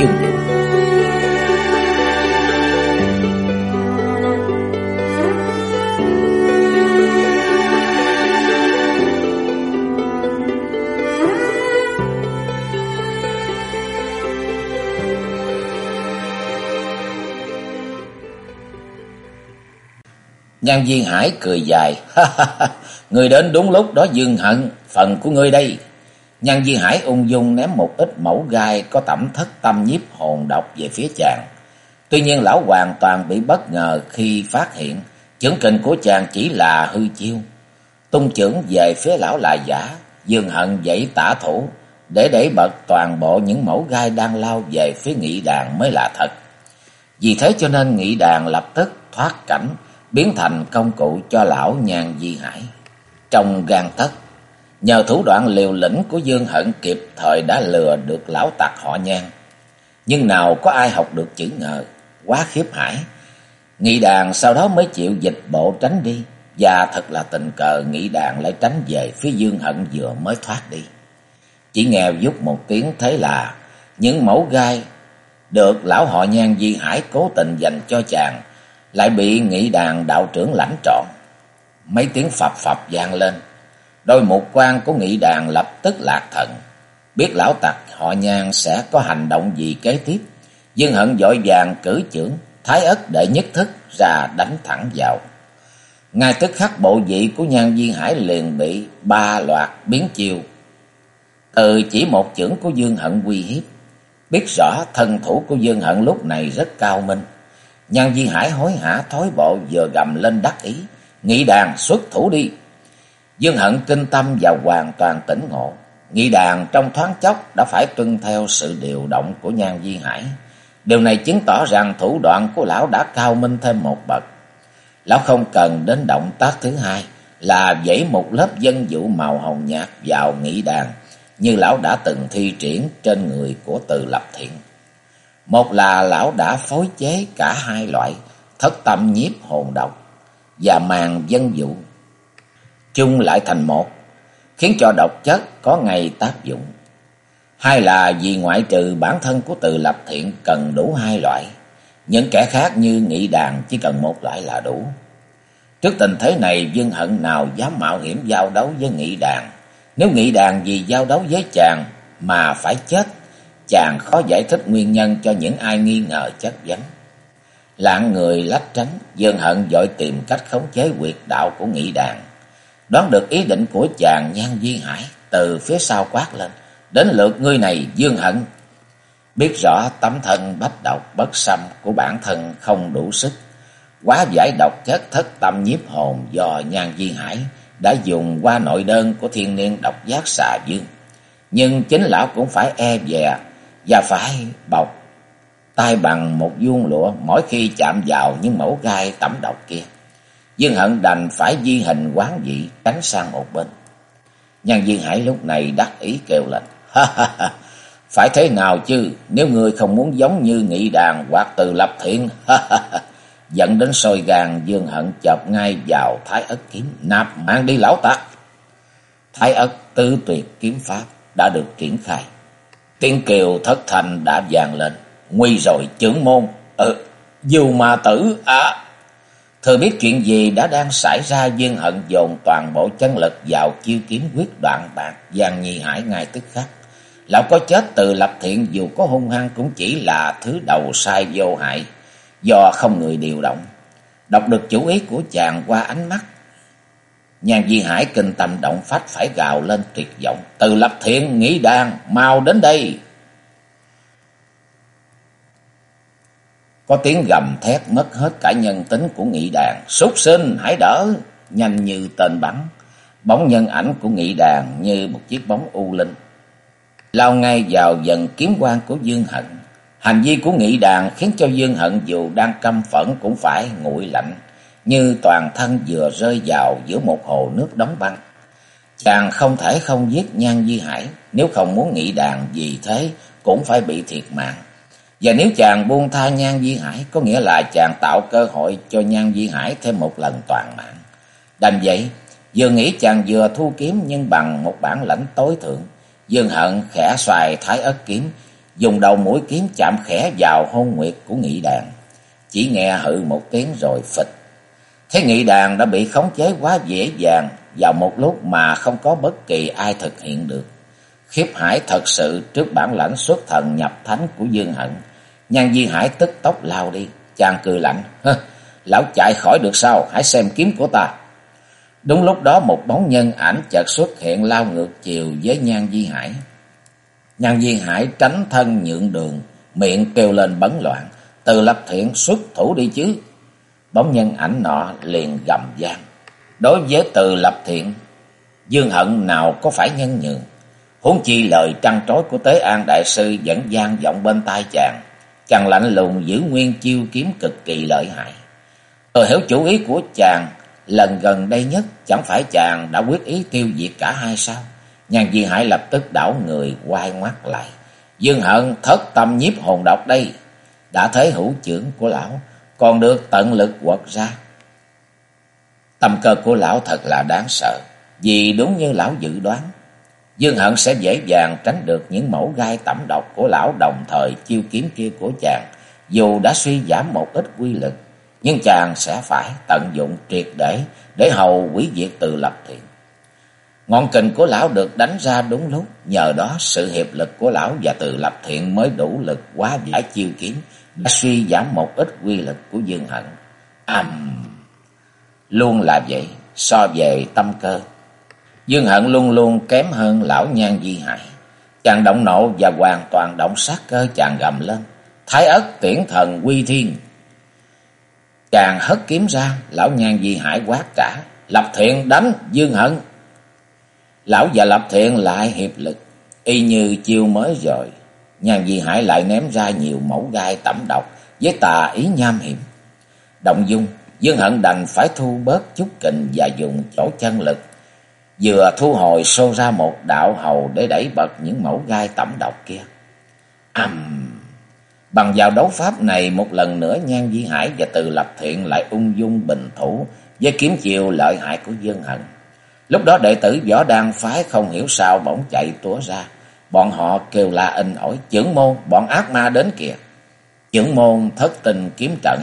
Chương Nhan Viên Hải cười dài. người đến đúng lúc đó Dương Hận, phần của ngươi đây. Nhân Di Hải ung dung ném một ít mẫu gai có tẩm thất tâm nhiếp hồn độc về phía chàng. Tuy nhiên lão hoàn toàn bị bất ngờ khi phát hiện chưởng kình của chàng chỉ là hư chiêu. Tung trưởng về phía lão là giả, Dương Hận dậy tả thủ để đẩy bật toàn bộ những mẫu gai đang lao về phía nghị đàn mới là thật. Vì thế cho nên nghị đàn lập tức thoát cảnh, biến thành công cụ cho lão nhàn di hải. Trong gan tất, nhờ thủ đoạn liều lĩnh của Dương Hận kịp thời đã lừa được lão tặc họ nhan. Nhưng nào có ai học được chữ ngờ, quá khiếp hải. Nghị đàn sau đó mới chịu dịch bộ tránh đi, và thật là tình cờ nghị đàn lại tránh về phía Dương Hận vừa mới thoát đi. Chỉ nghe giúp một tiếng thấy là những mẫu gai được lão họ nhan di hải cố tình dành cho chàng lại bị nghị đàn đạo trưởng lãnh trọn. Mấy tiếng phập phập vang lên, đôi một quan của nghị đàn lập tức lạc thần, biết lão tặc họ nhan sẽ có hành động gì kế tiếp. Dương hận dội vàng cử trưởng, thái ất đệ nhất thức ra đánh thẳng vào. Ngay tức khắc bộ vị của nhan viên hải liền bị ba loạt biến chiêu. Từ chỉ một chưởng của Dương Hận uy hiếp, biết rõ thân thủ của Dương Hận lúc này rất cao minh. Nhan viên Hải hối hả thối bộ vừa gầm lên đắc ý. Nghị đàn xuất thủ đi. Dương Hận kinh tâm và hoàn toàn tỉnh ngộ. Nghị đàn trong thoáng chốc đã phải tuân theo sự điều động của Nhan Di Hải. Điều này chứng tỏ rằng thủ đoạn của lão đã cao minh thêm một bậc. Lão không cần đến động tác thứ hai là dãy một lớp dân vụ màu hồng nhạt vào nghị đàn, như lão đã từng thi triển trên người của từ lập thiện. Một là lão đã phối chế cả hai loại, thất tâm nhiếp hồn độc và màn dân dụ. Chung lại thành một, khiến cho độc chất có ngày tác dụng. Hai là vì ngoại trừ bản thân của từ lập thiện cần đủ hai loại. Những kẻ khác như nghị đàn chỉ cần một loại là đủ. Trước tình thế này Dương Hận nào dám mạo hiểm giao đấu với nghị đàn. Nếu nghị đàn vì giao đấu với chàng mà phải chết chàng khó giải thích nguyên nhân cho những ai nghi ngờ chất vấn. Lạng người lách tránh, Dương Hận dội tìm cách khống chế quyệt đạo của nghị đàn. Đoán được ý định của chàng Nhan Duy Hải từ phía sau quát lên. Đến lượt ngươi này, Dương Hận. Biết rõ tấm thân bách độc bất xâm của bản thân không đủ sức. Quá giải độc chất thất tâm nhiếp hồn do Nhan Duy Hải đã dùng qua nội đơn của thiên niên độc giác xà dương. Nhưng chính lão cũng phải e dè và phải bọc tay bằng một vuông lụa mỗi khi chạm vào những mẫu gai tẩm độc kia. Dương Hận đành phải di hình quán dị tránh sang một bên. Nhân viên Hải lúc này đắc ý kêu lên. Ha ha ha, phải thế nào chứ, nếu người không muốn giống như nghị đàn hoặc từ lập thiện, ha ha ha. Dẫn đến sôi gan Dương Hận chọc ngay vào thái ất kiếm, nạp mang đi lão tặc. Thái ất tư tuyệt kiếm pháp đã được triển khai. Tiếng kiều thất thành đã vàng lên. Nguy rồi trưởng môn. Ừ, dù mà tử à. Thừa biết chuyện gì đã đang xảy ra Dương Hận dồn toàn bộ chân lực vào chiêu kiếm quyết đoạn bạc Giang Nhi Hải ngay tức khắc. Lão có chết từ lập thiện dù có hung hăng cũng chỉ là thứ đầu sai vô hại do không người điều động. Đọc được chủ ý của chàng qua ánh mắt Nhàn Di Hải kinh tâm động phách phải gào lên tuyệt vọng. Từ lập thiện nghĩ đàn, mau đến đây. Có tiếng gầm thét mất hết cả nhân tính của nghị đàn. Súc sinh, hãy đỡ. Nhanh như tên bắn. Bóng nhân ảnh của nghị đàn như một chiếc bóng u linh. Lao ngay vào dần kiếm quan của Dương Hận. Hành vi của nghị đàn khiến cho Dương Hận dù đang căm phẫn cũng phải nguội lạnh, như toàn thân vừa rơi vào giữa một hồ nước đóng băng. Chàng không thể không giết Nhan Di Hải, nếu không muốn nghị đàn vì thế cũng phải bị thiệt mạng. Và nếu chàng buông tha Nhan Di Hải, có nghĩa là chàng tạo cơ hội cho Nhan Di Hải thêm một lần toàn mạng. Đành vậy, vừa nghĩ chàng vừa thu kiếm nhưng bằng một bản lãnh tối thượng. Dương Hận khẽ xoài thái ớt kiếm, dùng đầu mũi kiếm chạm khẽ vào hôn nguyệt của nghị đàn. Chỉ nghe hự một tiếng rồi phịch. Thế nghị đàn đã bị khống chế quá dễ dàng vào một lúc mà không có bất kỳ ai thực hiện được. Khiếp hải thật sự trước bản lãnh xuất thần nhập thánh của Dương Hận. Nhan Di Hải tức tốc lao đi, chàng cười lạnh. Lão chạy khỏi được sao, hãy xem kiếm của ta. Đúng lúc đó một bóng nhân ảnh chợt xuất hiện lao ngược chiều với Nhan Di Hải. Nhan Di Hải tránh thân nhượng đường, miệng kêu lên bấn loạn. Từ lập thiện xuất thủ đi chứ. Bóng nhân ảnh nọ liền gầm gian. Đối với từ lập thiện, Dương Hận nào có phải nhân nhượng. Huống chi lời trăng trối của Tế An Đại Sư vẫn gian vọng bên tai chàng. Chàng lạnh lùng giữ nguyên chiêu kiếm cực kỳ lợi hại. Tôi hiểu chủ ý của chàng, lần gần đây nhất chẳng phải chàng đã quyết ý tiêu diệt cả hai sao? nhàn Di Hải lập tức đảo người quay ngoắt lại. Dương Hận thất tâm nhiếp hồn độc đây. Đã thấy hữu trưởng của lão, còn được tận lực quật ra. Tâm cơ của lão thật là đáng sợ, vì đúng như lão dự đoán. Dương Hận sẽ dễ dàng tránh được những mẫu gai tẩm độc của lão đồng thời chiêu kiếm kia của chàng. Dù đã suy giảm một ít quy lực, nhưng chàng sẽ phải tận dụng triệt để để hầu quý diệt từ lập thiện. Ngọn kình của lão được đánh ra đúng lúc, nhờ đó sự hiệp lực của lão và từ lập thiện mới đủ lực quá giải chiêu kiếm, đã suy giảm một ít quy lực của Dương Hận. Ầm! luôn là vậy, so về tâm cơ. Dương Hận luôn luôn kém hơn lão nhan di hại. Chàng động nộ và hoàn toàn động sát cơ chàng gầm lên. Thái ất tiễn thần quy thiên. Chàng hất kiếm ra, lão nhan di hải quát cả. Lập thiện đánh Dương Hận. Lão và Lập thiện lại hiệp lực, y như chiêu mới rồi. Nhan di hải lại ném ra nhiều mẫu gai tẩm độc với tà ý nham hiểm. Động dung, Dương Hận đành phải thu bớt chút kình và dùng chỗ chân lực. Vừa thu hồi xô ra một đạo hầu để đẩy bật những mẫu gai tẩm độc kia. Ầm! Bằng vào đấu pháp này một lần nữa Nhan Di Hải và Từ Lập Thiện lại ung dung bình thủ với kiếm chiều lợi hại của Dương Hận. Lúc đó đệ tử võ đan phái không hiểu sao bỗng chạy túa ra. Bọn họ kêu la in ỏi, trưởng môn, bọn ác ma đến kìa. Trưởng môn thất tình kiếm trận,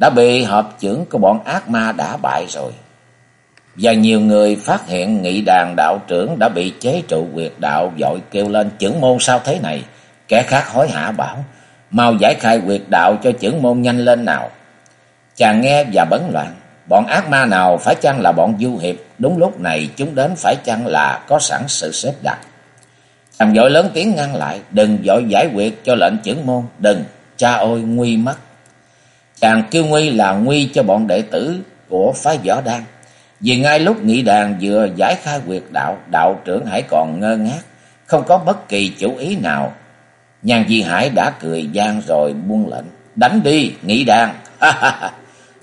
đã bị hợp trưởng của bọn ác ma đã bại rồi. Và nhiều người phát hiện nghị đàn đạo trưởng đã bị chế trụ quyệt đạo dội kêu lên trưởng môn sao thế này. Kẻ khác hối hả bảo, mau giải khai quyệt đạo cho trưởng môn nhanh lên nào. Chàng nghe và bấn loạn, bọn ác ma nào phải chăng là bọn du hiệp, đúng lúc này chúng đến phải chăng là có sẵn sự xếp đặt. Chàng vội lớn tiếng ngăn lại, đừng vội giải quyết cho lệnh trưởng môn, đừng, cha ôi nguy mất. Chàng kêu nguy là nguy cho bọn đệ tử của phái võ đan. Vì ngay lúc nghị đàn vừa giải khai quyệt đạo, đạo trưởng hãy còn ngơ ngác, không có bất kỳ chủ ý nào. Nhàn Di Hải đã cười gian rồi buông lệnh, đánh đi, nghị đàn.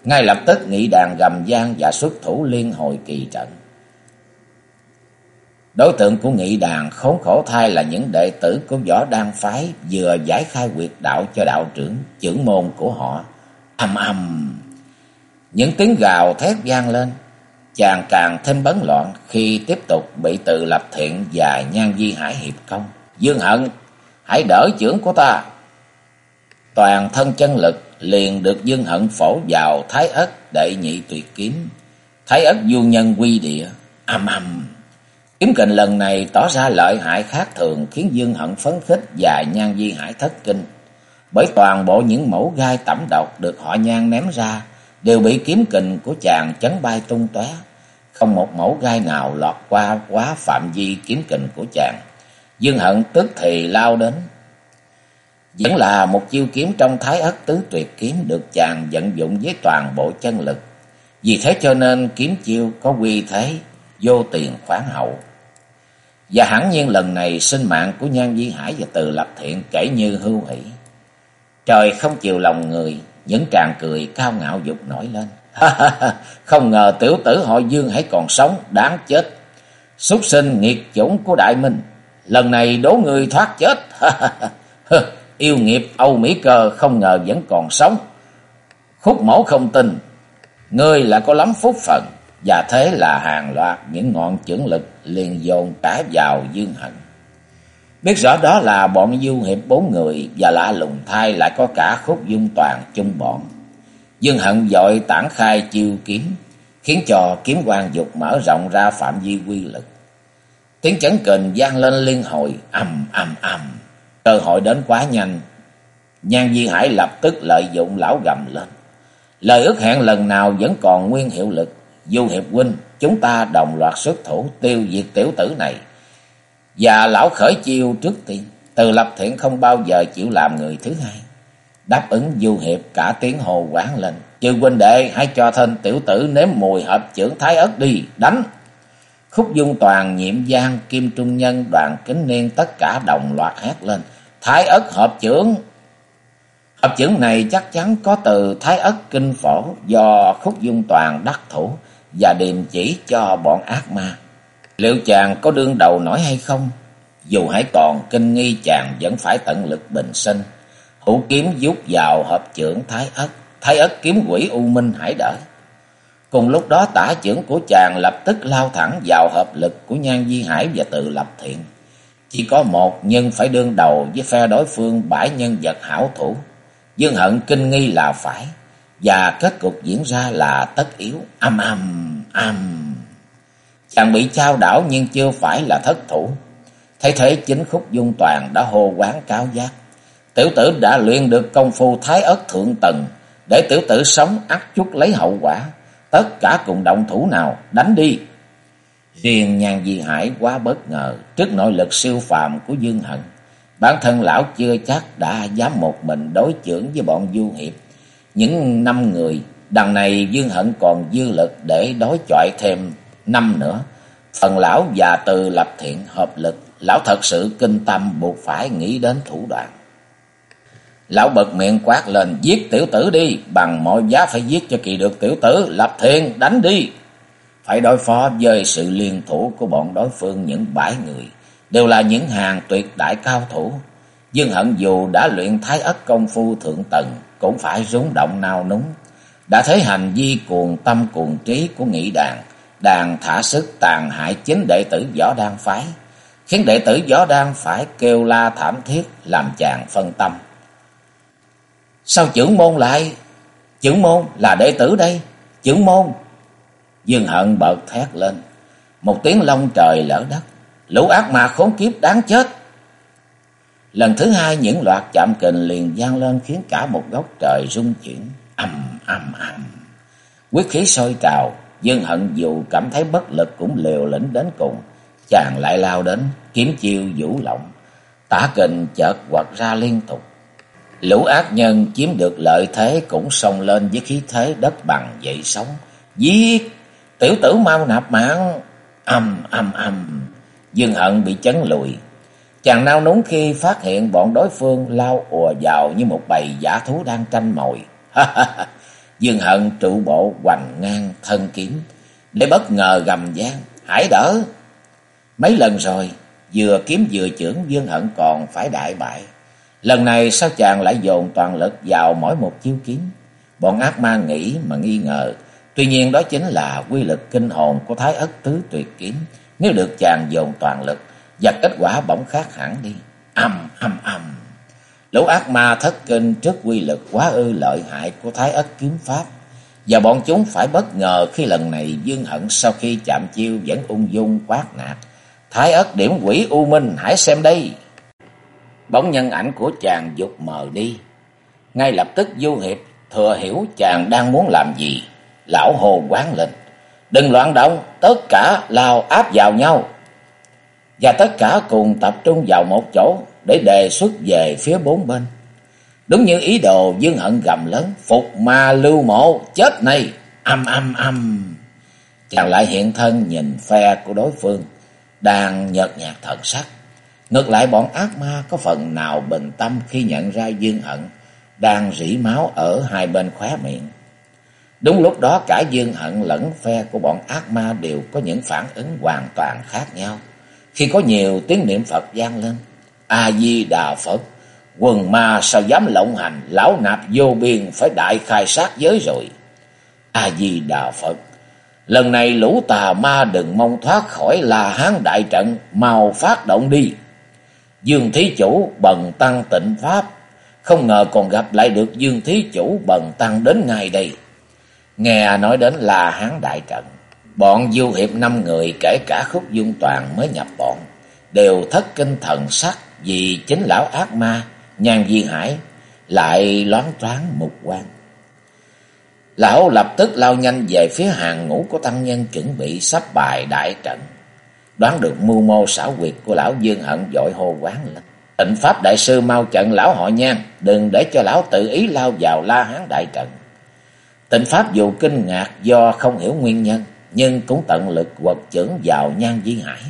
ngay lập tức nghị đàn gầm gian và xuất thủ liên hồi kỳ trận. Đối tượng của nghị đàn khốn khổ thay là những đệ tử của võ đan phái vừa giải khai quyệt đạo cho đạo trưởng, trưởng môn của họ. Âm âm. Những tiếng gào thét gian lên. Chàng càng thêm bấn loạn khi tiếp tục bị tự lập thiện và nhan di hải hiệp công. Dương hận, hãy đỡ trưởng của ta. Toàn thân chân lực liền được dương hận phổ vào thái ất đệ nhị tuyệt kiếm. Thái ất du nhân quy địa, âm âm. Kiếm kình lần này tỏ ra lợi hại khác thường khiến Dương Hận phấn khích và Nhan Di Hải thất kinh bởi toàn bộ những mẫu gai tẩm độc được họ nhan ném ra đều bị kiếm kình của chàng chấn bay tung tóe, không một mẫu gai nào lọt qua quá phạm vi kiếm kình của chàng. Dương Hận tức thì lao đến. Vẫn là một chiêu kiếm trong thái ất tứ tuyệt kiếm được chàng vận dụng với toàn bộ chân lực. Vì thế cho nên kiếm chiêu có quy thế, vô tiền khoáng hậu. Và hẳn nhiên lần này sinh mạng của Nhan Di Hải và Từ Lập Thiện kể như hưu hỷ. Trời không chiều lòng người, những tràng cười cao ngạo dục nổi lên. không ngờ tiểu tử họ Dương hãy còn sống, đáng chết. Súc sinh nghiệt chủng của Đại Minh, lần này đố người thoát chết. Yêu nghiệp Âu Mỹ Cơ không ngờ vẫn còn sống. Khúc mẫu không tin, ngươi là có lắm phúc phận, và thế là hàng loạt những ngọn chưởng lực liền dồn cả vào Dương Hận. Biết rõ đó là bọn du hiệp bốn người và lạ lùng thai lại có cả khúc dung toàn chung bọn. Dương Hận dội tản khai chiêu kiếm, khiến cho kiếm quang dục mở rộng ra phạm vi quy lực. Tiếng chấn kình gian lên liên hồi, ầm ầm ầm. Cơ hội đến quá nhanh. Nhan Di Hải lập tức lợi dụng lão gầm lên. Lời ước hẹn lần nào vẫn còn nguyên hiệu lực. Du Hiệp Huynh, chúng ta đồng loạt xuất thủ tiêu diệt tiểu tử này. Và lão khởi chiêu trước tiên, từ lập thiện không bao giờ chịu làm người thứ hai. Đáp ứng Du Hiệp cả tiếng hồ quán lên. Chư huynh đệ hãy cho thân tiểu tử nếm mùi hợp trưởng thái ớt đi, đánh. Khúc dung toàn, nhiệm giang, kim trung nhân, đoàn kính niên tất cả đồng loạt hát lên. Thái ất hợp trưởng. Hợp trưởng này chắc chắn có từ thái ất kinh phổ do khúc dung toàn đắc thủ và điềm chỉ cho bọn ác ma. Liệu chàng có đương đầu nổi hay không? Dù hãy còn kinh nghi chàng vẫn phải tận lực bình sinh. Hữu kiếm giúp vào hợp trưởng thái ất. Thái ất kiếm quỷ U Minh hãy đỡ. Cùng lúc đó tả trưởng của chàng lập tức lao thẳng vào hợp lực của Nhan Di Hải và tự lập thiện. Chỉ có một nhưng phải đương đầu với phe đối phương bãi nhân vật hảo thủ. Dương hận kinh nghi là phải. Và kết cục diễn ra là tất yếu. Âm âm âm. Chàng bị trao đảo nhưng chưa phải là thất thủ. Thấy thế chính khúc dung toàn đã hô quán cáo giác. Tiểu tử đã luyện được công phu thái ớt thượng tầng. Để tiểu tử sống ắt chút lấy hậu quả. Tất cả cùng động thủ nào đánh đi. Riêng nhàn di hải quá bất ngờ trước nội lực siêu phàm của Dương Hận. Bản thân lão chưa chắc đã dám một mình đối chưởng với bọn du hiệp. Những năm người, đằng này Dương Hận còn dư lực để đối chọi thêm năm nữa. Phần lão và từ lập thiện hợp lực, lão thật sự kinh tâm buộc phải nghĩ đến thủ đoạn. Lão bật miệng quát lên, giết tiểu tử đi, bằng mọi giá phải giết cho kỳ được tiểu tử, lập thiện, đánh đi. Phải đối phó với sự liên thủ của bọn đối phương những bãi người, đều là những hàng tuyệt đại cao thủ. Dương Hận dù đã luyện thái ất công phu thượng tầng, cũng phải rúng động nao núng. Đã thấy hành vi cuồng tâm cuồng trí của nghị đàn, đang thả sức tàn hại chính đệ tử võ đan phái, khiến đệ tử võ đan phải kêu la thảm thiết làm chàng phân tâm. Sao trưởng môn lại? Trưởng môn là đệ tử đây. Trưởng môn. Dương hận bợt thét lên. Một tiếng long trời lỡ đất. Lũ ác ma khốn kiếp đáng chết. Lần thứ hai những loạt chạm kình liền gian lên khiến cả một góc trời rung chuyển. Âm âm âm. Quyết khí sôi trào. Dương hận dù cảm thấy bất lực cũng liều lĩnh đến cùng. Chàng lại lao đến, kiếm chiêu vũ lộng. Tả kình chợt quật ra liên tục. Lũ ác nhân chiếm được lợi thế cũng xông lên với khí thế đất bằng dậy sóng. Giết! Tiểu tử mau nạp mạng! Âm âm âm! Dương hận bị chấn lùi. Chàng nao núng khi phát hiện bọn đối phương lao ùa vào như một bầy giả thú đang tranh mồi. Dương hận trụ bộ hoành ngang thân kiếm. Để bất ngờ gầm gian. Hãy đỡ! Mấy lần rồi, vừa kiếm vừa trưởng Dương hận còn phải đại bại. Lần này sao chàng lại dồn toàn lực vào mỗi một chiêu kiếm? Bọn ác ma nghĩ mà nghi ngờ. Tuy nhiên đó chính là quy lực kinh hồn của Thái Ất Tứ Tuyệt Kiếm. Nếu được chàng dồn toàn lực và kết quả bỗng khác hẳn đi. Âm âm âm. Lũ ác ma thất kinh trước quy lực quá ư lợi hại của Thái Ất Kiếm Pháp. Và bọn chúng phải bất ngờ khi lần này Dương Hận sau khi chạm chiêu vẫn ung dung quát nạt. Thái Ất điểm quỷ U Minh hãy xem đây. Bóng nhân ảnh của chàng dục mờ đi. Ngay lập tức Du Hiệp thừa hiểu chàng đang muốn làm gì. Lão hồ quán lên. Đừng loạn động, tất cả lao áp vào nhau. Và tất cả cùng tập trung vào một chỗ để đề xuất về phía bốn bên. Đúng như ý đồ Dương Hận gầm lớn, phục ma lưu mộ, chết này, âm âm âm. Chàng lại hiện thân nhìn phe của đối phương, đang nhợt nhạt thần sắc. Ngược lại bọn ác ma có phần nào bình tâm khi nhận ra Dương Hận đang rỉ máu ở hai bên khóe miệng. Đúng lúc đó cả Dương Hận lẫn phe của bọn ác ma đều có những phản ứng hoàn toàn khác nhau. Khi có nhiều tiếng niệm Phật gian lên, A-di-đà Phật, quần ma sao dám lộng hành, lão nạp vô biên phải đại khai sát giới rồi. A-di-đà Phật, lần này lũ tà ma đừng mong thoát khỏi là hán đại trận, mau phát động đi. Dương Thí Chủ bần tăng tịnh Pháp, không ngờ còn gặp lại được Dương Thí Chủ bần tăng đến ngay đây. Nghe nói đến là hán đại trận, bọn du hiệp năm người kể cả khúc dung toàn mới nhập bọn, đều thất kinh thần sắc vì chính lão ác ma, nhan di hải, lại loáng thoáng mục quan. Lão lập tức lao nhanh về phía hàng ngũ của tăng nhân chuẩn bị sắp bài đại trận. Đoán được mưu mô xảo quyệt của lão Dương Hận dội hô quán lên. Tịnh Pháp Đại Sư mau trận lão họ nhan, đừng để cho lão tự ý lao vào la hán đại trận. Tịnh Pháp dù kinh ngạc do không hiểu nguyên nhân, nhưng cũng tận lực quật trưởng vào nhan di hải.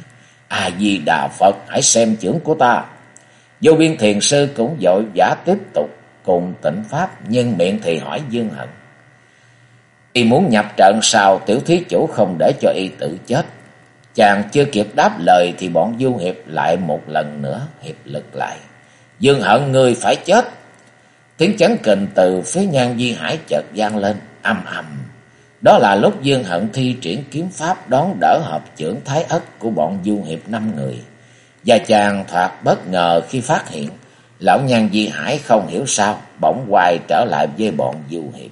À di đà Phật, hãy xem trưởng của ta. Vô biên thiền sư cũng dội giả tiếp tục cùng tịnh Pháp, nhưng miệng thì hỏi Dương Hận. Y muốn nhập trận sao tiểu thí chủ không để cho y tự chết. Chàng chưa kịp đáp lời thì bọn du hiệp lại một lần nữa hiệp lực lại. Dương hận người phải chết. Tiếng chấn kình từ phía nhan di hải chợt gian lên, âm ầm. Đó là lúc Dương hận thi triển kiếm pháp đón đỡ hợp trưởng thái ất của bọn du hiệp năm người. Và chàng thoạt bất ngờ khi phát hiện, lão nhan di hải không hiểu sao, bỗng quay trở lại với bọn du hiệp.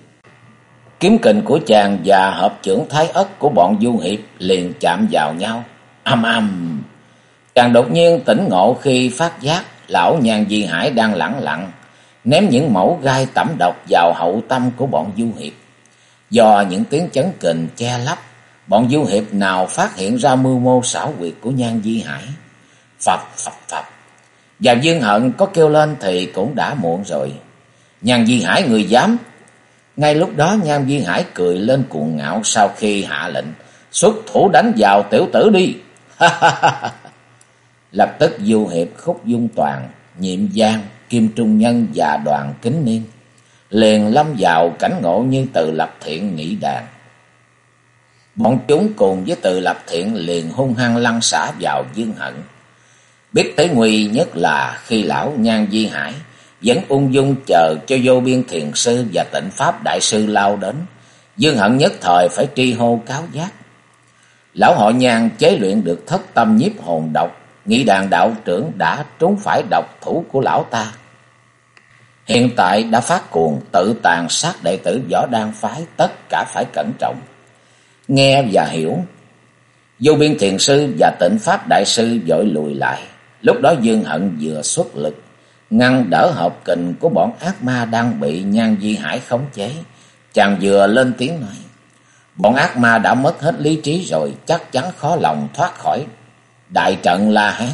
Kiếm kình của chàng và hợp trưởng thái ất của bọn du hiệp liền chạm vào nhau. Âm âm. Chàng đột nhiên tỉnh ngộ khi phát giác lão nhan di hải đang lẳng lặng, ném những mẫu gai tẩm độc vào hậu tâm của bọn du hiệp. Do những tiếng chấn kình che lấp, bọn du hiệp nào phát hiện ra mưu mô xảo quyệt của nhan di hải. Phập phập phập. Và Dương Hận có kêu lên thì cũng đã muộn rồi. Nhan duy hải người dám ngay lúc đó Nhan duy Hải cười lên cuồng ngạo sau khi hạ lệnh. Xuất thủ đánh vào tiểu tử đi. Lập tức du hiệp khúc dung toàn, nhiệm giang, kim trung nhân và đoàn kính niên. Liền lâm vào cảnh ngộ như từ lập thiện nghĩ đàn. Bọn chúng cùng với từ lập thiện liền hung hăng lăn xả vào dương hận. Biết tới nguy nhất là khi lão Nhan Di Hải vẫn ung dung chờ cho vô biên thiền sư và tịnh pháp đại sư lao đến. Dương hận nhất thời phải tri hô cáo giác. Lão họ nhan chế luyện được thất tâm nhiếp hồn độc, nghĩ đàn đạo trưởng đã trúng phải độc thủ của lão ta. Hiện tại đã phát cuồng tự tàn sát đệ tử võ đan phái tất cả phải cẩn trọng. Nghe và hiểu. Vô biên thiền sư và tịnh pháp đại sư dội lùi lại. Lúc đó Dương Hận vừa xuất lực ngăn đỡ hợp kình của bọn ác ma đang bị nhan di hải khống chế. Chàng vừa lên tiếng nói, bọn ác ma đã mất hết lý trí rồi, chắc chắn khó lòng thoát khỏi. Đại trận La Hán,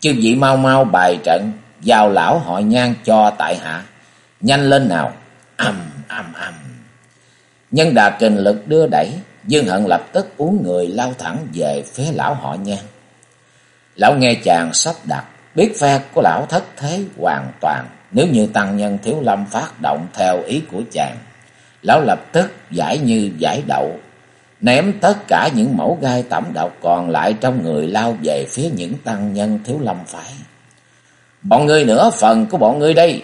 chư vị mau mau bài trận, vào lão họ nhan cho tại hạ. Nhanh lên nào, âm âm âm. Nhân đà kình lực đưa đẩy, Dương Hận lập tức uống người lao thẳng về phía lão họ nhan. Lão nghe chàng sắp đặt, Biết phe của lão thất thế hoàn toàn, nếu như tăng nhân thiếu lâm phát động theo ý của chàng. Lão lập tức giải như giải đậu, ném tất cả những mẫu gai tẩm độc còn lại trong người lao về phía những tăng nhân thiếu lâm phải. Bọn người nữa phần của bọn người đây.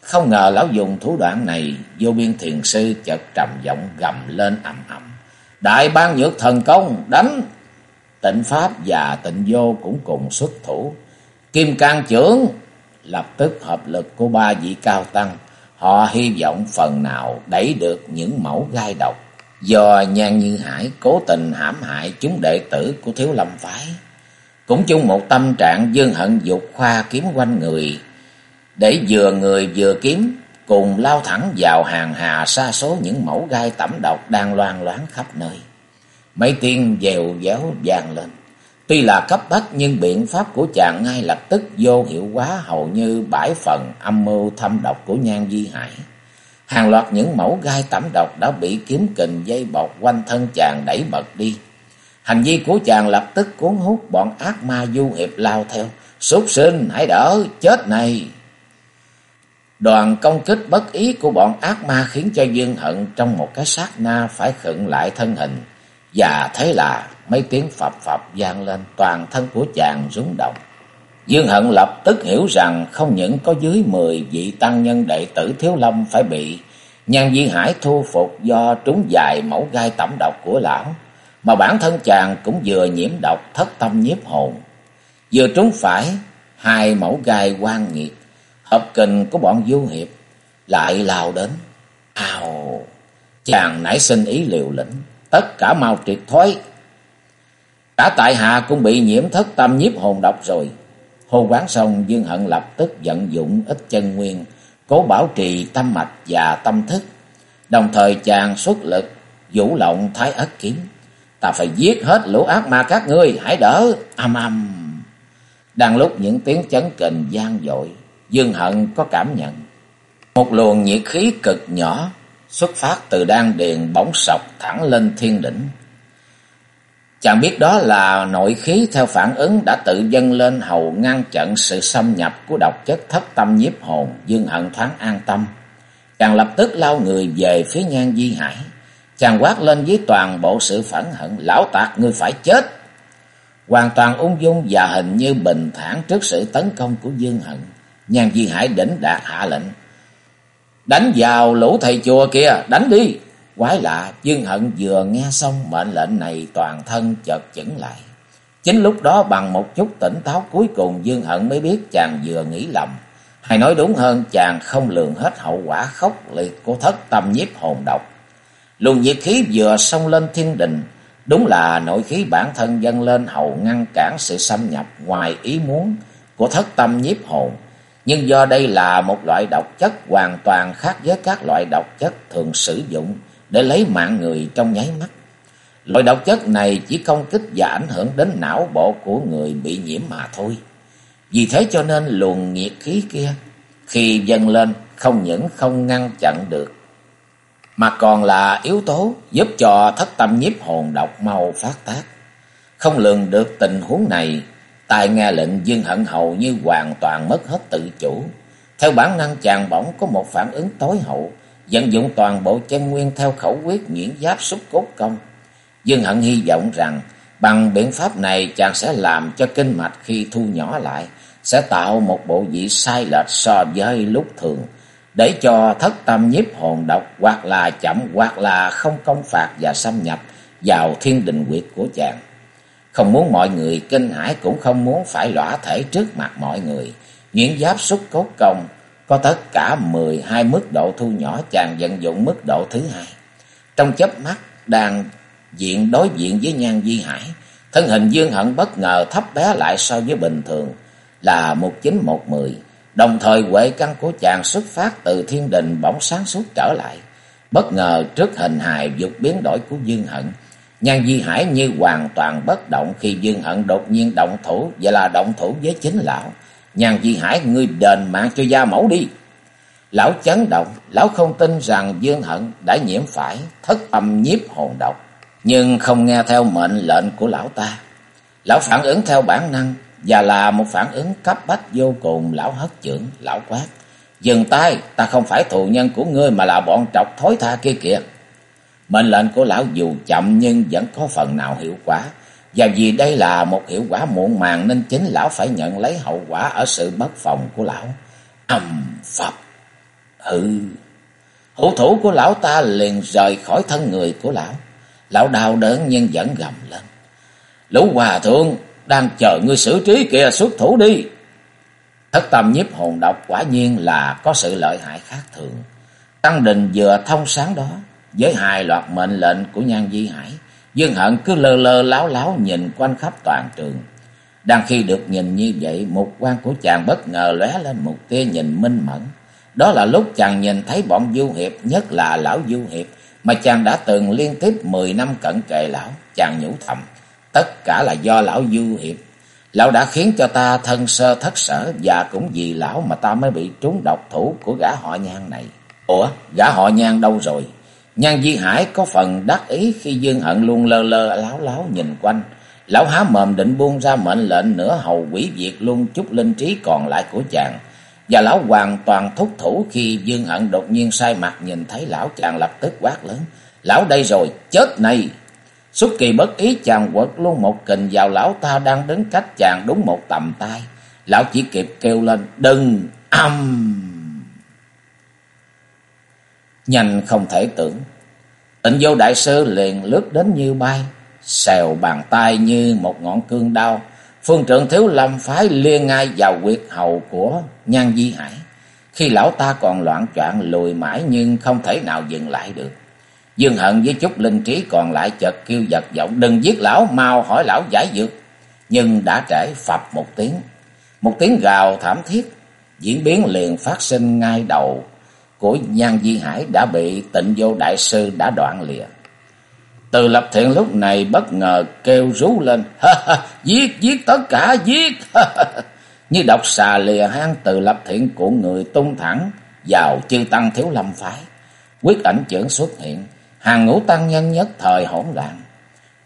Không ngờ lão dùng thủ đoạn này, vô biên thiền sư chợt trầm giọng gầm lên ầm ầm. Đại ban nhược thần công, đánh! Tịnh Pháp và tịnh vô cũng cùng xuất thủ. Kim can trưởng lập tức hợp lực của ba vị cao tăng, họ hy vọng phần nào đẩy được những mẫu gai độc do Nhan Như Hải cố tình hãm hại chúng đệ tử của Thiếu Lâm phái. Cũng chung một tâm trạng dương hận dục khoa kiếm quanh người, để vừa người vừa kiếm, cùng lao thẳng vào hàng hà sa số những mẫu gai tẩm độc đang loan loáng khắp nơi. Mấy tiếng dèo déo vàng lên. Tuy là cấp bách, nhưng biện pháp của chàng ngay lập tức vô hiệu quá hầu như bãi phần âm mưu thâm độc của nhan di hải. Hàng loạt những mẫu gai tẩm độc đã bị kiếm kình dây bọc quanh thân chàng đẩy bật đi. Hành vi của chàng lập tức cuốn hút bọn ác ma du hiệp lao theo. Súc sinh, hãy đỡ, chết này. Đoàn công kích bất ý của bọn ác ma khiến cho Dương Hận trong một cái sát na phải khựng lại thân hình. Và thế là mấy tiếng phập phập gian lên toàn thân của chàng rúng động. Dương Hận lập tức hiểu rằng không những có dưới mười vị tăng nhân đệ tử Thiếu Lâm phải bị Nhan Di Hải thu phục do trúng dài mẫu gai tẩm độc của lão, mà bản thân chàng cũng vừa nhiễm độc thất tâm nhiếp hồn, vừa trúng phải hai mẫu gai quan nghiệt, hợp kình của bọn du hiệp lại lao đến. Ào! Chàng nảy sinh ý liều lĩnh, tất cả mau triệt thoái. Cả tại hạ cũng bị nhiễm thất tâm nhiếp hồn độc rồi. Hô quán xong Dương Hận lập tức vận dụng ít chân nguyên, cố bảo trì tâm mạch và tâm thức. Đồng thời chàng xuất lực, vũ lộng thái ất kiếm. Ta phải giết hết lũ ác ma các ngươi, hãy đỡ, âm âm. Đang lúc những tiếng chấn kình gian dội, Dương Hận có cảm nhận. Một luồng nhiệt khí cực nhỏ xuất phát từ đan điền bỗng sọc thẳng lên thiên đỉnh. Chàng biết đó là nội khí theo phản ứng đã tự dâng lên hầu ngăn chặn sự xâm nhập của độc chất thất tâm nhiếp hồn, Dương Hận thoáng an tâm. Chàng lập tức lao người về phía nhan di hải. Chàng quát lên với toàn bộ sự phẫn hận, lão tạc ngươi phải chết. Hoàn toàn ung dung và hình như bình thản trước sự tấn công của Dương Hận. Nhan di hải đỉnh đạt hạ lệnh. Đánh vào lũ thầy chùa kia, đánh đi. Quái lạ, Dương Hận vừa nghe xong mệnh lệnh này toàn thân chợt chững lại. Chính lúc đó bằng một chút tỉnh táo cuối cùng Dương Hận mới biết chàng vừa nghĩ lầm. Hay nói đúng hơn chàng không lường hết hậu quả khốc liệt của thất tâm nhiếp hồn độc. Luồng nhiệt khí vừa xông lên thiên đình, đúng là nội khí bản thân dâng lên hầu ngăn cản sự xâm nhập ngoài ý muốn của thất tâm nhiếp hồn. Nhưng do đây là một loại độc chất hoàn toàn khác với các loại độc chất thường sử dụng để lấy mạng người trong nháy mắt. Loại độc chất này chỉ công kích và ảnh hưởng đến não bộ của người bị nhiễm mà thôi. Vì thế cho nên luồng nhiệt khí kia khi dâng lên không những không ngăn chặn được mà còn là yếu tố giúp cho thất tâm nhiếp hồn độc mau phát tác. Không lường được tình huống này, tài nghe lệnh Dương Hận Hầu như hoàn toàn mất hết tự chủ. Theo bản năng chàng bỗng có một phản ứng tối hậu, vận dụng toàn bộ chân nguyên theo khẩu quyết nhuyễn giáp xúc cốt công. Dương Hận hy vọng rằng bằng biện pháp này chàng sẽ làm cho kinh mạch khi thu nhỏ lại, sẽ tạo một bộ vị sai lệch so với lúc thường, để cho thất tâm nhiếp hồn độc hoặc là chậm hoặc là không công phạt và xâm nhập vào thiên đình quyệt của chàng. Không muốn mọi người kinh hãi cũng không muốn phải lõa thể trước mặt mọi người. Nhuyễn giáp xúc cốt công có tất cả 12 mức độ thu nhỏ chàng vận dụng mức độ thứ hai. Trong chớp mắt đang diện đối diện với nhan di hải, thân hình dương hận bất ngờ thấp bé lại so với bình thường là một chín một mười. Đồng thời huệ căn của chàng xuất phát từ thiên đình bỗng sáng suốt trở lại. Bất ngờ trước hình hài dục biến đổi của Dương Hận. Nhan Di Hải như hoàn toàn bất động khi Dương Hận đột nhiên động thủ. Vậy là động thủ với chính lão. Nhan Di Hải ngươi đền mạng cho gia mẫu đi. Lão chấn động. Lão không tin rằng Dương Hận đã nhiễm phải thất âm nhiếp hồn độc. Nhưng không nghe theo mệnh lệnh của lão ta. Lão phản ứng theo bản năng và là một phản ứng cấp bách vô cùng lão hất trưởng, lão quát. Dừng tay, ta không phải thù nhân của ngươi mà là bọn trọc thối tha kia kìa. Mệnh lệnh của lão dù chậm nhưng vẫn có phần nào hiệu quả. Và vì đây là một hiệu quả muộn màng nên chính lão phải nhận lấy hậu quả ở sự bất phòng của lão. Âm phật Ừ. Hữu thủ của lão ta liền rời khỏi thân người của lão. Lão đau đớn nhưng vẫn gầm lên. Lũ hòa thượng, đang chờ ngươi xử trí kìa xuất thủ đi. Thất tâm nhiếp hồn độc quả nhiên là có sự lợi hại khác thường. Tăng đình vừa thông sáng đó, với hai loạt mệnh lệnh của nhan di hải, Dương Hận cứ lơ lơ láo láo nhìn quanh khắp toàn trường. Đang khi được nhìn như vậy, một quan của chàng bất ngờ lóe lên một tia nhìn minh mẫn. Đó là lúc chàng nhìn thấy bọn du hiệp, nhất là lão du hiệp, mà chàng đã từng liên tiếp 10 năm cận kề lão, chàng nhủ thầm. Tất cả là do lão du hiệp. Lão đã khiến cho ta thân sơ thất sở và cũng vì lão mà ta mới bị trúng độc thủ của gã họ nhan này. Ủa, gã họ nhan đâu rồi? Nhan Di Hải có phần đắc ý khi Dương Hận luôn lơ lơ láo láo nhìn quanh. Lão há mồm định buông ra mệnh lệnh nữa hầu quỷ diệt luôn chút linh trí còn lại của chàng. Và lão hoàn toàn thúc thủ khi Dương Hận đột nhiên sai mặt nhìn thấy lão chàng lập tức quát lớn. Lão đây rồi, chết này! Xuất kỳ bất ý chàng quật luôn một kình vào lão ta đang đứng cách chàng đúng một tầm tay. Lão chỉ kịp kêu lên, đừng, âm! Nhanh không thể tưởng. Tịnh vô đại sư liền lướt đến như bay, xèo bàn tay như một ngọn cương đao. Phương trượng thiếu lâm phái liên ngay vào quyệt hầu của Nhan Di Hải. Khi lão ta còn loạn choạng lùi mãi nhưng không thể nào dừng lại được. Dương Hận với chút linh trí còn lại chợt kêu giật giọng đừng giết lão, mau hỏi lão giải dược. Nhưng đã trễ phập một tiếng. Một tiếng gào thảm thiết, diễn biến liền phát sinh ngay đầu của Nhan Di Hải đã bị tịnh vô đại sư đã đoạn lìa. Từ lập thiện lúc này bất ngờ kêu rú lên, ha ha, giết, giết tất cả, giết. ha ha, Như độc xà lìa hang từ lập thiện của người tung thẳng vào chư tăng thiếu lâm phái. Quyết ảnh trưởng xuất hiện, hàng ngũ tăng nhân nhất thời hỗn loạn.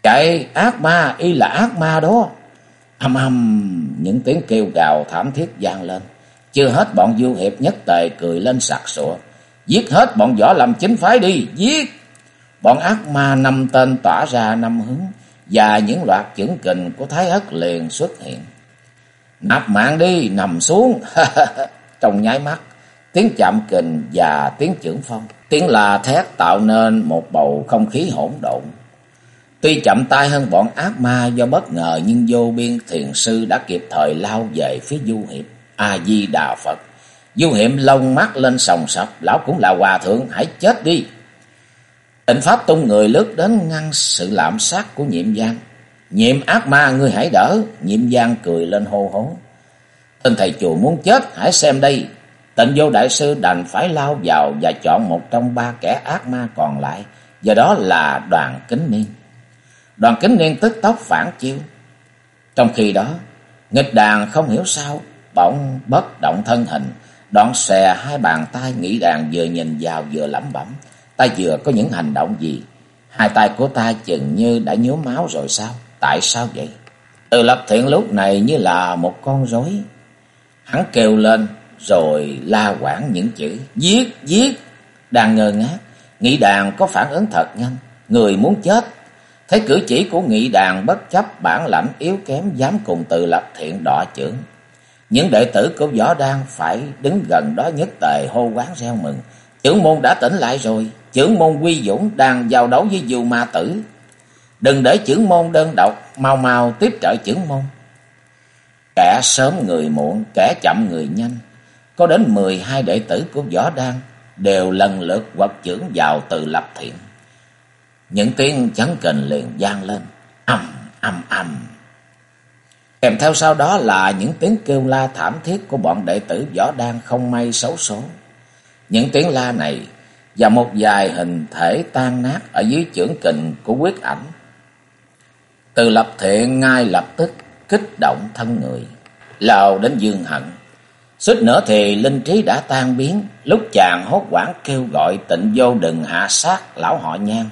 Chạy ác ma, y là ác ma đó. Âm âm, những tiếng kêu gào thảm thiết vang lên. Chưa hết bọn du hiệp nhất tề cười lên sặc sụa. Giết hết bọn võ lâm chính phái đi, giết! Bọn ác ma năm tên tỏa ra năm hướng, và những loạt chưởng kình của Thái Ất liền xuất hiện. Nạp mạng đi, nằm xuống! Trong nháy mắt, tiếng chạm kình và tiếng chưởng phong, tiếng là thét tạo nên một bầu không khí hỗn độn. Tuy chậm tay hơn bọn ác ma do bất ngờ nhưng vô biên thiền sư đã kịp thời lao về phía du hiệp. A-di-đà Phật. Du hiệp lông mắt lên sòng sọc, lão cũng là hòa thượng, hãy chết đi. Tịnh Pháp tung người lướt đến ngăn sự lạm sát của nhiệm giang. Nhiệm ác ma ngươi hãy đỡ, nhiệm giang cười lên hô hố. Tên thầy chùa muốn chết, hãy xem đây. Tịnh vô đại sư đành phải lao vào và chọn một trong ba kẻ ác ma còn lại, và đó là đoàn kính niên. Đoàn kính niên tức tốc phản chiêu. Trong khi đó, nghịch đàn không hiểu sao, bỗng bất động thân hình, đoạn xòe hai bàn tay nghĩ đàn vừa nhìn vào vừa lẩm bẩm ta vừa có những hành động gì? Hai tay của ta chừng như đã nhúm máu rồi sao? Tại sao vậy? Từ lập thiện lúc này như là một con rối. Hắn kêu lên rồi la quảng những chữ giết, giết. Đang ngơ ngác, nghị đàn có phản ứng thật nhanh. Người muốn chết. Thấy cử chỉ của nghị đàn bất chấp bản lãnh yếu kém dám cùng từ lập thiện đọ trưởng. Những đệ tử của võ đang phải đứng gần đó nhất tề hô quán reo mừng. Trưởng môn đã tỉnh lại rồi, trưởng môn Quy Dũng đang giao đấu với dù ma tử. Đừng để trưởng môn đơn độc, mau mau tiếp trợ trưởng môn. Kẻ sớm người muộn, kẻ chậm người nhanh. Có đến mười hai đệ tử của Võ Đan đều lần lượt quật trưởng vào từ lập thiện. Những tiếng chấn kình liền vang lên, âm, âm, âm. Kèm theo sau đó là những tiếng kêu la thảm thiết của bọn đệ tử Võ Đan không may xấu số. Những tiếng la này và một vài hình thể tan nát ở dưới chưởng kình của quyết ảnh. Từ lập thiện ngay lập tức kích động thân người, lao đến dương hận. Suýt nữa thì linh trí đã tan biến, lúc chàng hốt quảng kêu gọi tịnh vô đừng hạ sát lão họ nhan.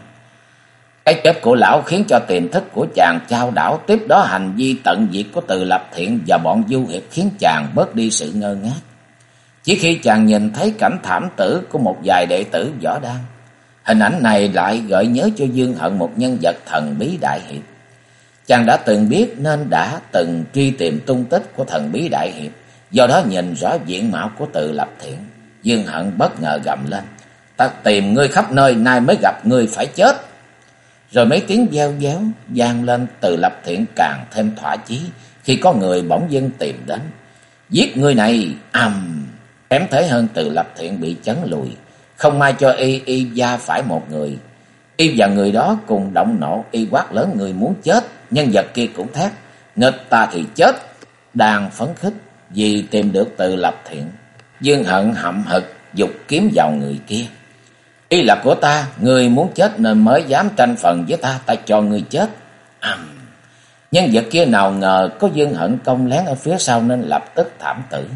Cái chết của lão khiến cho tiềm thức của chàng trao đảo, tiếp đó hành vi tận diệt của từ lập thiện và bọn du hiệp khiến chàng bớt đi sự ngơ ngác. Chỉ khi chàng nhìn thấy cảnh thảm tử của một vài đệ tử võ đan, hình ảnh này lại gợi nhớ cho Dương Hận một nhân vật thần bí đại hiệp. Chàng đã từng biết nên đã từng truy tìm tung tích của thần bí đại hiệp, do đó nhìn rõ diện mạo của tự lập thiện. Dương Hận bất ngờ gầm lên, ta tìm ngươi khắp nơi, nay mới gặp ngươi phải chết. Rồi mấy tiếng gieo giáo vang lên từ lập thiện càng thêm thỏa chí khi có người bỗng dưng tìm đến. Giết người này, ầm! Kém thế hơn từ lập thiện bị chấn lùi. Không may cho y y gia phải một người. Y và người đó cùng động nộ y quát lớn người muốn chết. Nhân vật kia cũng thét. Nghịch ta thì chết. Đang phấn khích vì tìm được từ lập thiện. Dương hận hậm hực dục kiếm vào người kia. Y là của ta, người muốn chết nên mới dám tranh phần với ta, ta cho người chết. À, nhân vật kia nào ngờ có dương hận công lén ở phía sau nên lập tức thảm tử.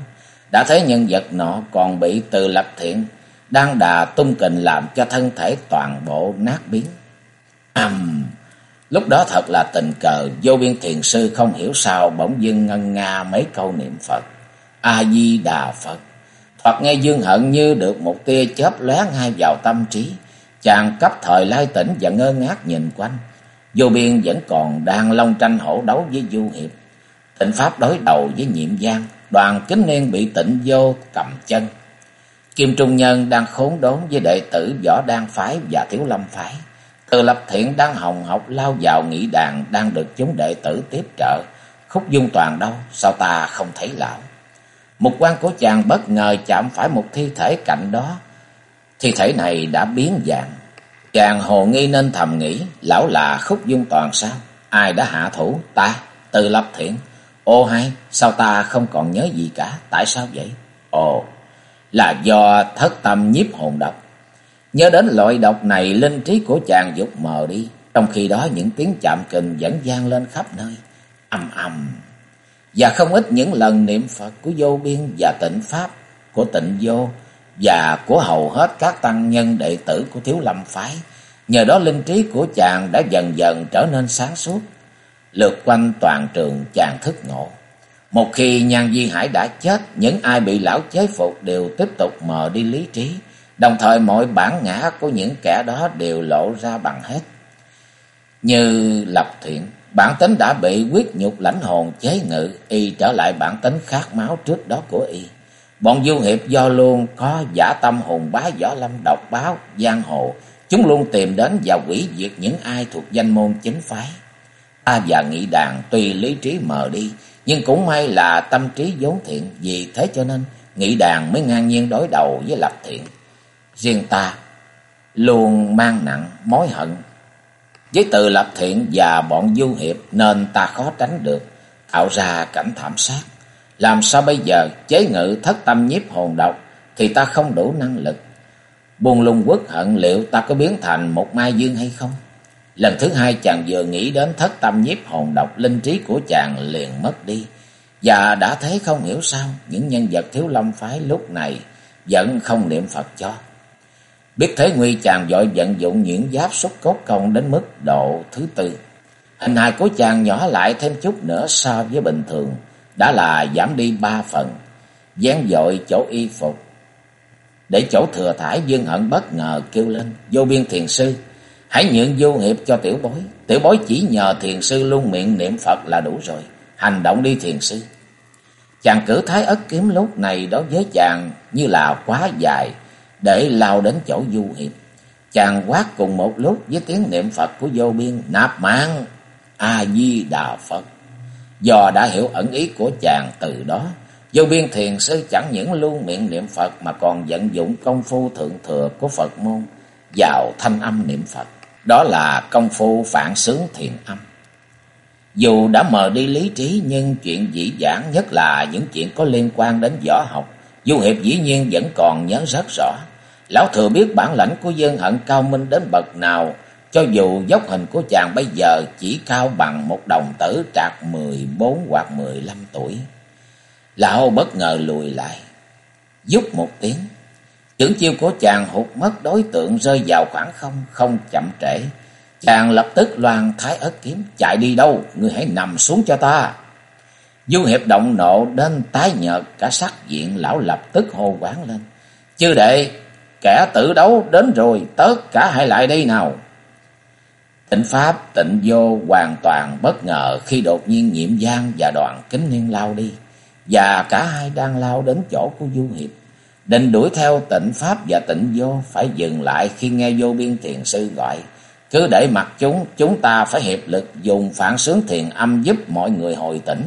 Đã thấy nhân vật nọ còn bị từ lập thiện, đang đà tung kình làm cho thân thể toàn bộ nát biến. Ầm! lúc đó thật là tình cờ, vô biên thiền sư không hiểu sao bỗng dưng ngân nga mấy câu niệm Phật. A-di-đà Phật. Thoạt nghe Dương Hận như được một tia chớp lóe ngay vào tâm trí. Chàng cấp thời lai tỉnh và ngơ ngác nhìn quanh. Vô biên vẫn còn đang long tranh hổ đấu với Du Hiệp. Tịnh Pháp đối đầu với nhiệm giang. Đoàn kính niên bị tịnh vô cầm chân. Kim Trung Nhân đang khốn đốn với đệ tử Võ Đan Phái và Thiếu Lâm Phái. Từ Lập Thiện đang hồng học lao vào nghị đàn đang được chúng đệ tử tiếp trợ. Khúc dung toàn đâu, sao ta không thấy lão? Một quan của chàng bất ngờ chạm phải một thi thể cạnh đó. Thi thể này đã biến dạng. Chàng hồ nghi nên thầm nghĩ, lão là khúc dung toàn sao? Ai đã hạ thủ? Ta, từ lập thiện. Ô hay, sao ta không còn nhớ gì cả? Tại sao vậy? Ồ, là do thất tâm nhiếp hồn độc. Nhớ đến loại độc này, linh trí của chàng dục mờ đi. Trong khi đó những tiếng chạm kình vẫn vang lên khắp nơi. Âm ầm và không ít những lần niệm Phật của vô biên và tịnh Pháp của tịnh vô và của hầu hết các tăng nhân đệ tử của Thiếu Lâm Phái. Nhờ đó linh trí của chàng đã dần dần trở nên sáng suốt. Lượt quanh toàn trường chàng thức ngộ. Một khi Nhan Di Hải đã chết, những ai bị lão chế phục đều tiếp tục mờ đi lý trí. Đồng thời mọi bản ngã của những kẻ đó đều lộ ra bằng hết. Như Lập Thiện, Bản tính đã bị quyết nhục lãnh hồn chế ngự, y trở lại bản tính khát máu trước đó của y. Bọn du hiệp do luôn có giả tâm hùng bá võ lâm độc báo, giang hồ, chúng luôn tìm đến và quỷ diệt những ai thuộc danh môn chính phái. Ta và nghị đàn tuy lý trí mờ đi, nhưng cũng may là tâm trí vốn thiện, vì thế cho nên nghị đàn mới ngang nhiên đối đầu với lập thiện. Riêng ta luôn mang nặng mối hận với từ lập thiện và bọn du hiệp nên ta khó tránh được, tạo ra cảnh thảm sát. Làm sao bây giờ chế ngự thất tâm nhiếp hồn độc thì ta không đủ năng lực. Buồn lung quốc hận liệu ta có biến thành một mai dương hay không? Lần thứ hai chàng vừa nghĩ đến thất tâm nhiếp hồn độc linh trí của chàng liền mất đi. Và đã thấy không hiểu sao những nhân vật thiếu lâm phái lúc này vẫn không niệm Phật cho. Biết thế nguy chàng dội vận dụng những giáp xúc cốt công đến mức độ thứ tư. Hình hài của chàng nhỏ lại thêm chút nữa so với bình thường, đã là giảm đi ba phần. dán dội chỗ y phục. Để chỗ thừa thải dương hận bất ngờ kêu lên, vô biên thiền sư, hãy nhượng vô hiệp cho tiểu bối. Tiểu bối chỉ nhờ thiền sư luôn miệng niệm Phật là đủ rồi, hành động đi thiền sư. Chàng cử thái ất kiếm lúc này đối với chàng như là quá dài, để lao đến chỗ du hiệp. Chàng quát cùng một lúc với tiếng niệm Phật của vô biên nạp mạng A-di-đà Phật. Do đã hiểu ẩn ý của chàng từ đó, vô biên thiền sư chẳng những luôn miệng niệm Phật mà còn vận dụng công phu thượng thừa của Phật môn vào thanh âm niệm Phật. Đó là công phu phản sướng thiền âm. Dù đã mờ đi lý trí nhưng chuyện dĩ dãn nhất là những chuyện có liên quan đến võ học, Du Hiệp dĩ nhiên vẫn còn nhớ rất rõ. Lão thừa biết bản lãnh của dân hận cao minh đến bậc nào, cho dù dốc hình của chàng bây giờ chỉ cao bằng một đồng tử trạc mười bốn hoặc mười lăm tuổi. Lão bất ngờ lùi lại, giúp một tiếng. Chưởng chiêu của chàng hụt mất đối tượng rơi vào khoảng không, không chậm trễ. Chàng lập tức loan thái ớt kiếm, chạy đi đâu, người hãy nằm xuống cho ta. Du hiệp động nộ đến tái nhợt cả sắc diện lão lập tức hô quán lên. Chư đệ, Kẻ tử đấu đến rồi, tất cả hãy lại đây nào. Tịnh Pháp tịnh vô hoàn toàn bất ngờ khi đột nhiên nhiệm giang và đoàn kính niên lao đi. Và cả hai đang lao đến chỗ của Du Hiệp. Định đuổi theo tịnh Pháp và tịnh vô phải dừng lại khi nghe vô biên thiền sư gọi. Cứ để mặt chúng, chúng ta phải hiệp lực dùng phản sướng thiền âm giúp mọi người hồi tỉnh.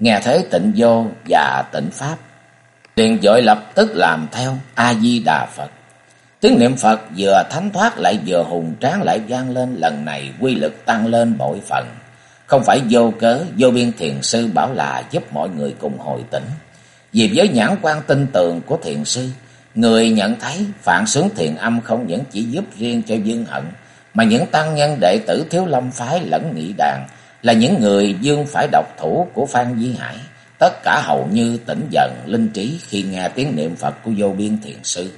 Nghe thấy tịnh vô và tịnh Pháp liền dội lập tức làm theo A-di-đà Phật. Tiếng niệm Phật vừa thánh thoát lại vừa hùng tráng lại vang lên lần này quy lực tăng lên bội phần. Không phải vô cớ, vô biên thiền sư bảo là giúp mọi người cùng hồi tỉnh. Vì với nhãn quan tin tường của thiền sư, người nhận thấy phản sướng thiền âm không những chỉ giúp riêng cho dương hận, mà những tăng nhân đệ tử thiếu lâm phái lẫn nghị đàn là những người dương phải độc thủ của Phan Di Hải tất cả hầu như tỉnh dần linh trí khi nghe tiếng niệm Phật của vô biên thiền sư.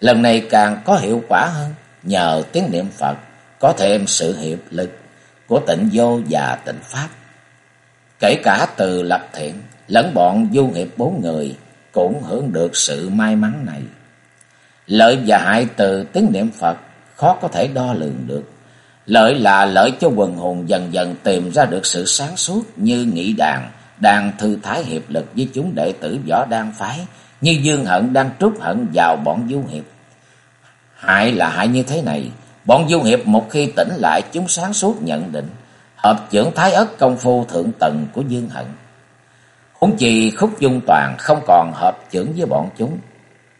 Lần này càng có hiệu quả hơn, nhờ tiếng niệm Phật có thêm sự hiệp lực của tịnh vô và tịnh Pháp. Kể cả từ lập thiện, lẫn bọn du hiệp bốn người, cũng hưởng được sự may mắn này. Lợi và hại từ tiếng niệm Phật khó có thể đo lường được. Lợi là lợi cho quần hồn dần dần tìm ra được sự sáng suốt như nghĩ đàn, đang thư thái hiệp lực với chúng đệ tử võ đang phái, như Dương Hận đang trút hận vào bọn du hiệp. Hại là hại như thế này, bọn du hiệp một khi tỉnh lại chúng sáng suốt nhận định, hợp trưởng thái ất công phu thượng tầng của Dương Hận. Huống chi khúc dung toàn không còn hợp trưởng với bọn chúng,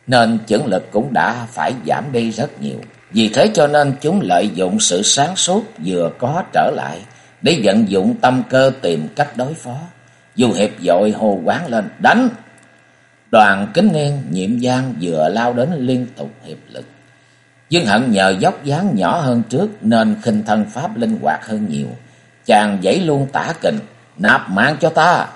nên trưởng lực cũng đã phải giảm đi rất nhiều. Vì thế cho nên chúng lợi dụng sự sáng suốt vừa có trở lại để vận dụng tâm cơ tìm cách đối phó. Du hiệp dội hồ quán lên, đánh! Đoàn kính niên nhiệm gian vừa lao đến liên tục hiệp lực. Dương Hận nhờ dốc dáng nhỏ hơn trước nên khinh thân pháp linh hoạt hơn nhiều. Chàng dãy luôn tả kình, nạp mạng cho ta!